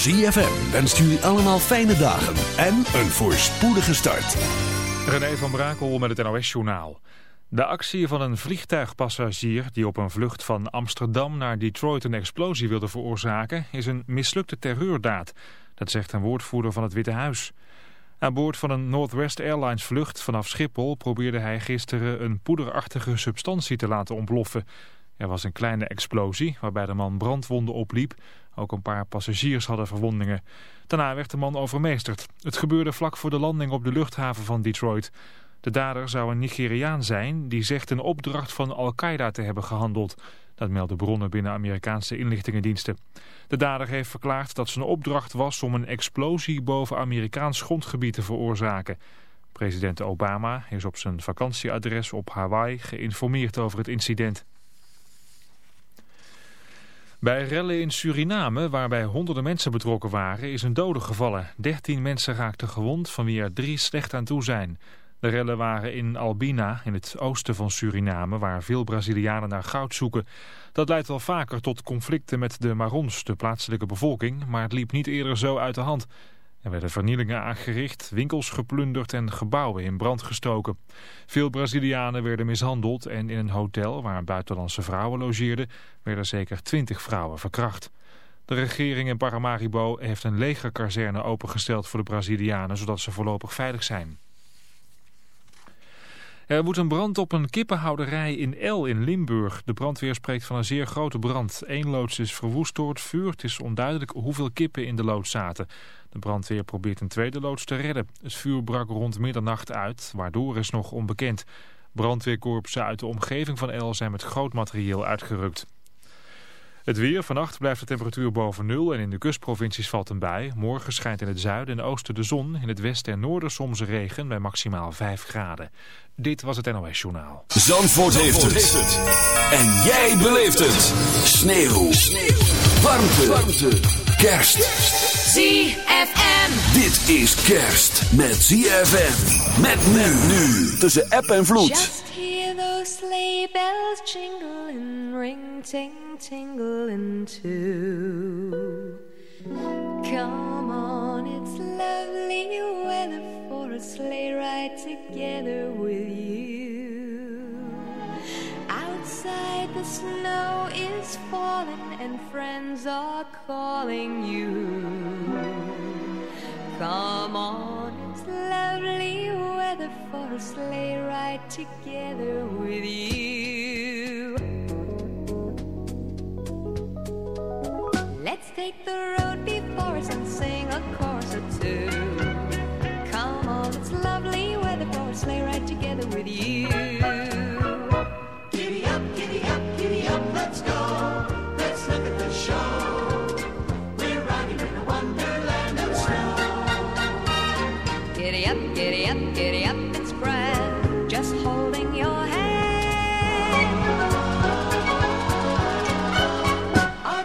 ZFM wenst jullie allemaal fijne dagen en een voorspoedige start. René van Brakel met het NOS-journaal. De actie van een vliegtuigpassagier die op een vlucht van Amsterdam naar Detroit een explosie wilde veroorzaken... is een mislukte terreurdaad. Dat zegt een woordvoerder van het Witte Huis. Aan boord van een Northwest Airlines vlucht vanaf Schiphol probeerde hij gisteren een poederachtige substantie te laten ontploffen. Er was een kleine explosie waarbij de man brandwonden opliep. Ook een paar passagiers hadden verwondingen. Daarna werd de man overmeesterd. Het gebeurde vlak voor de landing op de luchthaven van Detroit. De dader zou een Nigeriaan zijn die zegt een opdracht van Al-Qaeda te hebben gehandeld. Dat melden bronnen binnen Amerikaanse inlichtingendiensten. De dader heeft verklaard dat zijn opdracht was om een explosie boven Amerikaans grondgebied te veroorzaken. President Obama is op zijn vakantieadres op Hawaii geïnformeerd over het incident. Bij rellen in Suriname, waarbij honderden mensen betrokken waren, is een dode gevallen. Dertien mensen raakten gewond, van wie er drie slecht aan toe zijn. De rellen waren in Albina, in het oosten van Suriname, waar veel Brazilianen naar goud zoeken. Dat leidt wel vaker tot conflicten met de Marons, de plaatselijke bevolking, maar het liep niet eerder zo uit de hand. Er werden vernielingen aangericht, winkels geplunderd en gebouwen in brand gestoken. Veel Brazilianen werden mishandeld en in een hotel waar buitenlandse vrouwen logeerden... werden zeker twintig vrouwen verkracht. De regering in Paramaribo heeft een legerkazerne opengesteld voor de Brazilianen... zodat ze voorlopig veilig zijn. Er woedt een brand op een kippenhouderij in El in Limburg. De brandweer spreekt van een zeer grote brand. Eén loods is verwoest door het vuur. Het is onduidelijk hoeveel kippen in de loods zaten. De brandweer probeert een tweede loods te redden. Het vuur brak rond middernacht uit, waardoor is nog onbekend. Brandweerkorpsen uit de omgeving van El zijn met groot materieel uitgerukt. Het weer. Vannacht blijft de temperatuur boven nul en in de kustprovincies valt een bui. Morgen schijnt in het zuiden en oosten de zon. In het westen en noorden soms regen bij maximaal 5 graden. Dit was het NOS Journaal. Zandvoort, heeft, het. En jij beleeft het. Sneeuw. Sneeuw. Warmte. Warmte. Kerst. ZFM. Dit is kerst met ZFM. Met men nu. Tussen app en vloed. Just hear those sleigh bells jingle and ring ting tingling too. Come on, it's lovely weather for a sleigh ride together with you. Outside the snow is falling and friends are calling you. Come on, it's lovely weather for a sleigh ride together with you. Let's take the road before us and sing a chorus or two. Come on, it's lovely weather for a sleigh ride together with you.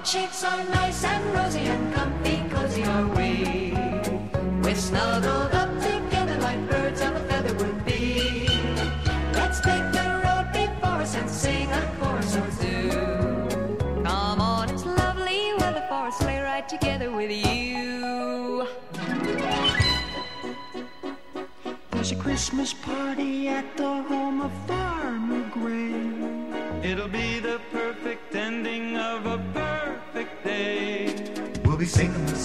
Cheeks are nice and rosy and comfy, cozy are we. We're snuggled up together like birds of a feather would be. Let's take the road before us and sing a chorus or two. Come on, it's lovely weather for a sleigh ride together with you. There's a Christmas party at the home of Farmer Gray. It'll be the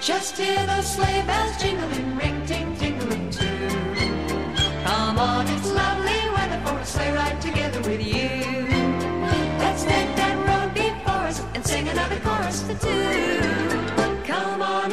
Just hear those sleigh bells jingling, ring ting tingling too. Come on, It's lovely weather for a sleigh ride together with you. Let's take that road before us and sing another chorus for two. Come on,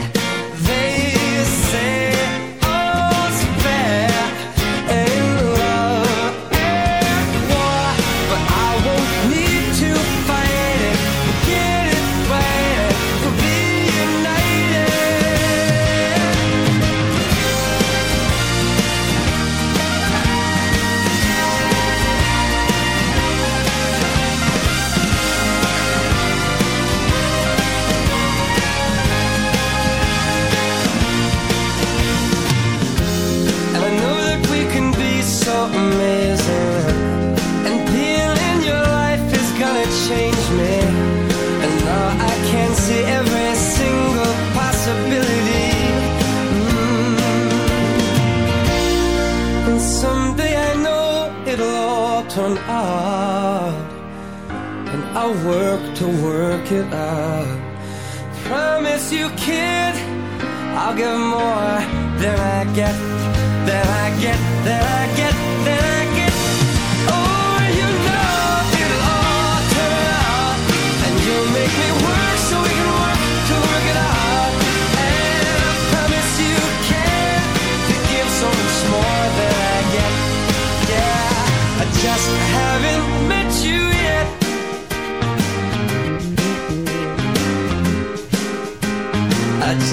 It out.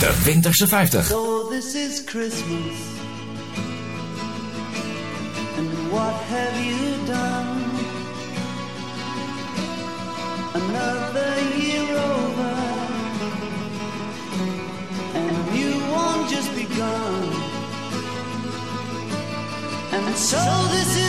De Winterse 50. So this is Christmas. And what have you done? Another year over. And you won't just begun. And so this is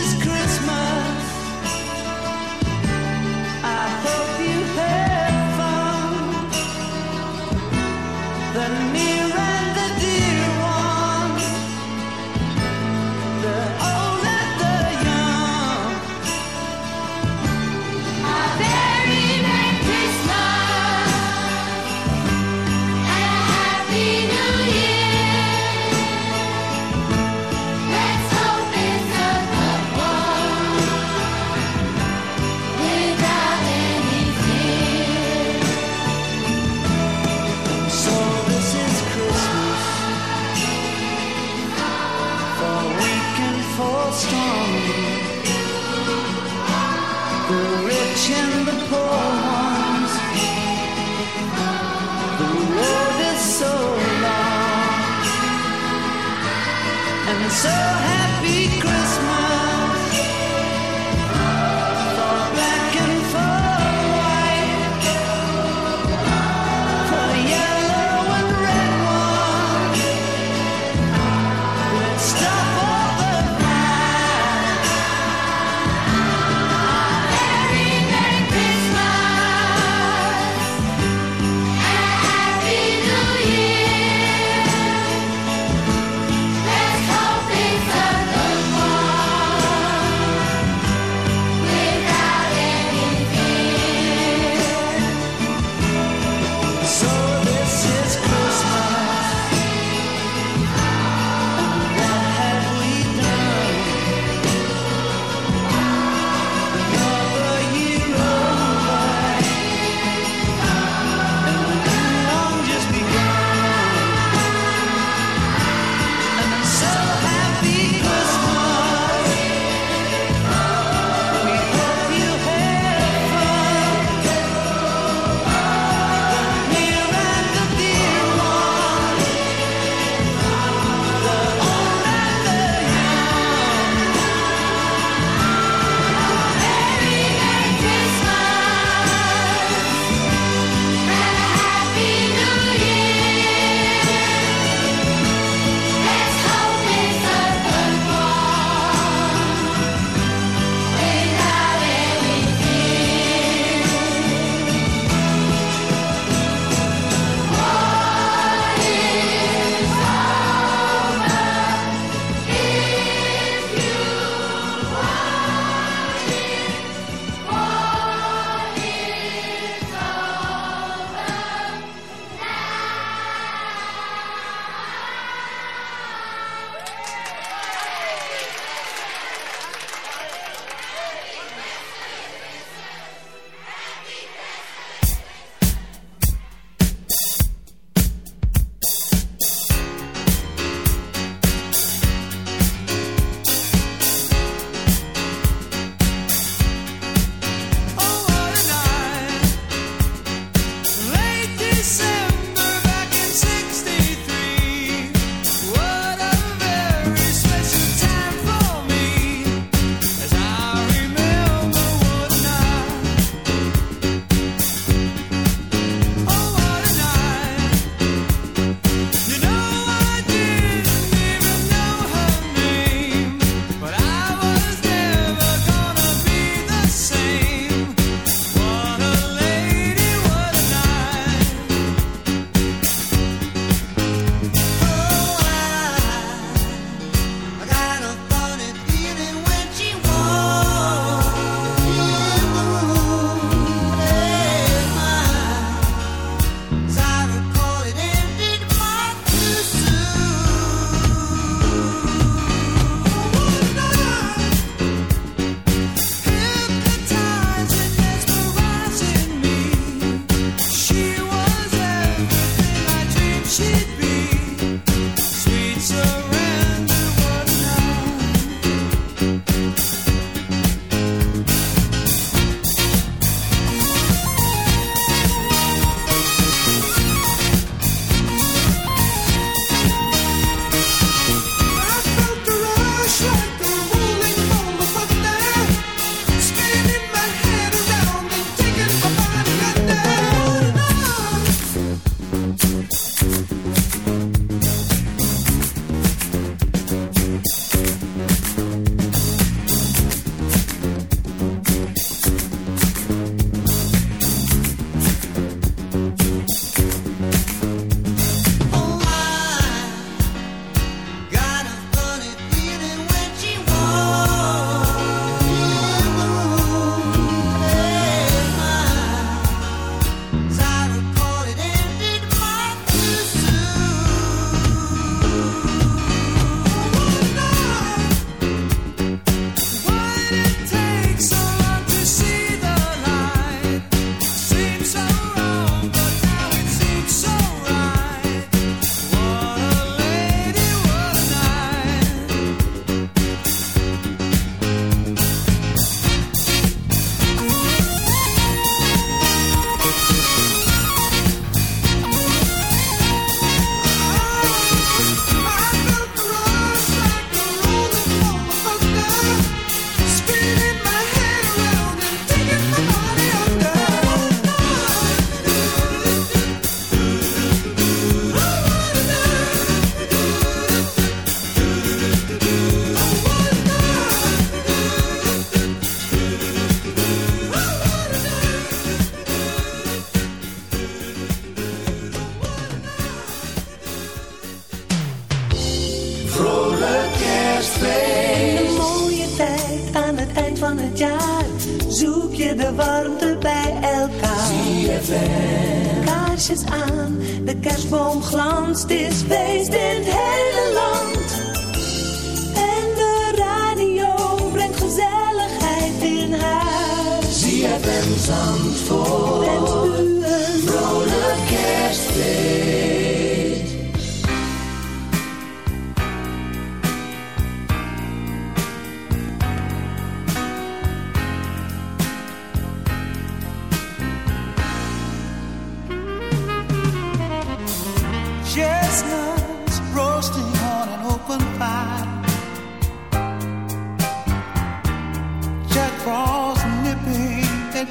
You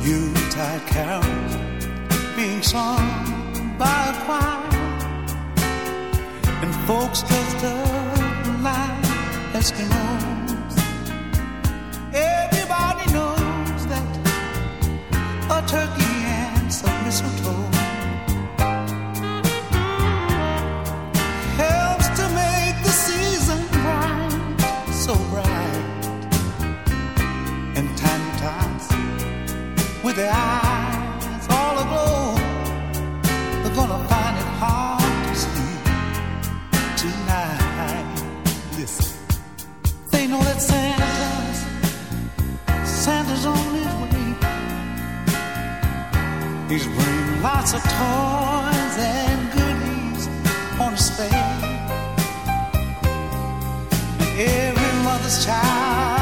your carols being sung by a choir, and folks dressed up like Eskimos. eyes all aglow, they're gonna find it hard to sleep tonight. Listen, they know that Santa's Santa's on his way. He's bringing lots of toys and goodies on his sleigh. Every mother's child.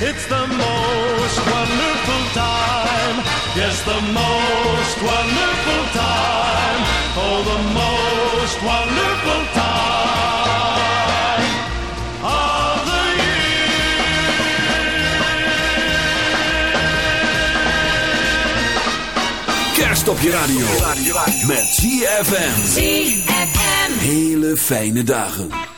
It's the most wonderful time. Yes, the most wonderful time. Oh, the most wonderful time of the Kerst op je radio. Met ZFM. ZFM. Hele fijne dagen.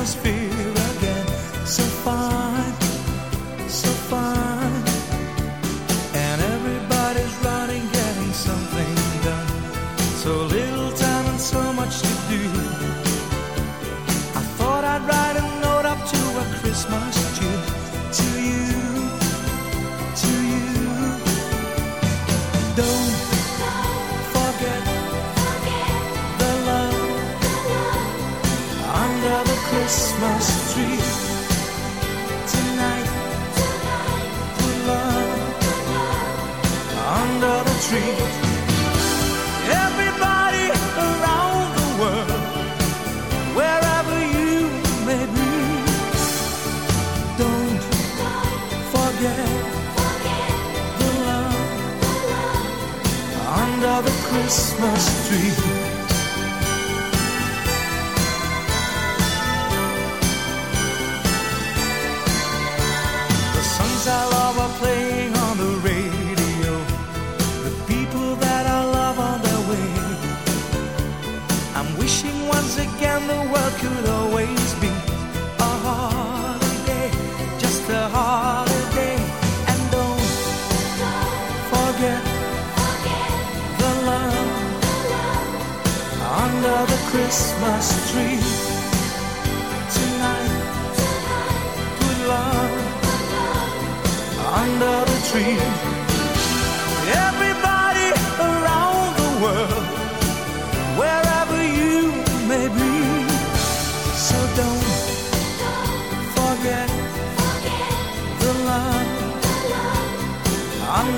atmosphere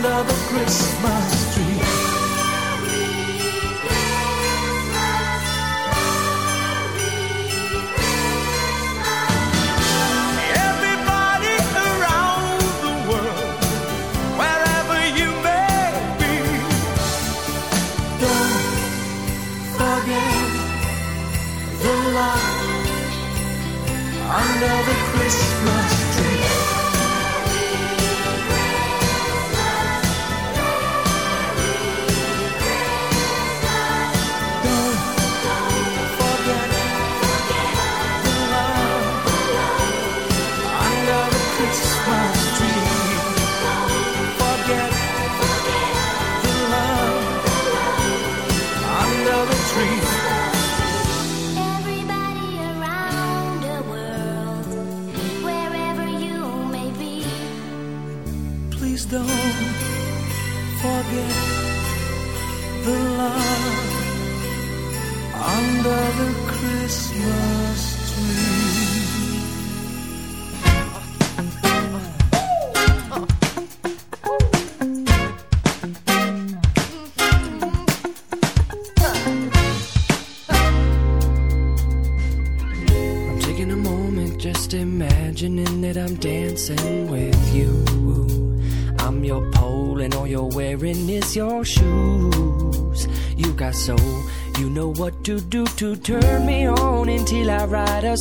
under the Christmas tree. Everybody around the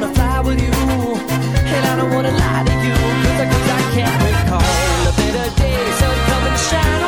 Wanna fly with you, I don't wanna lie to you, 'cause I, can't recall. A better day. Shine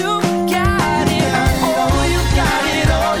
all you got it all.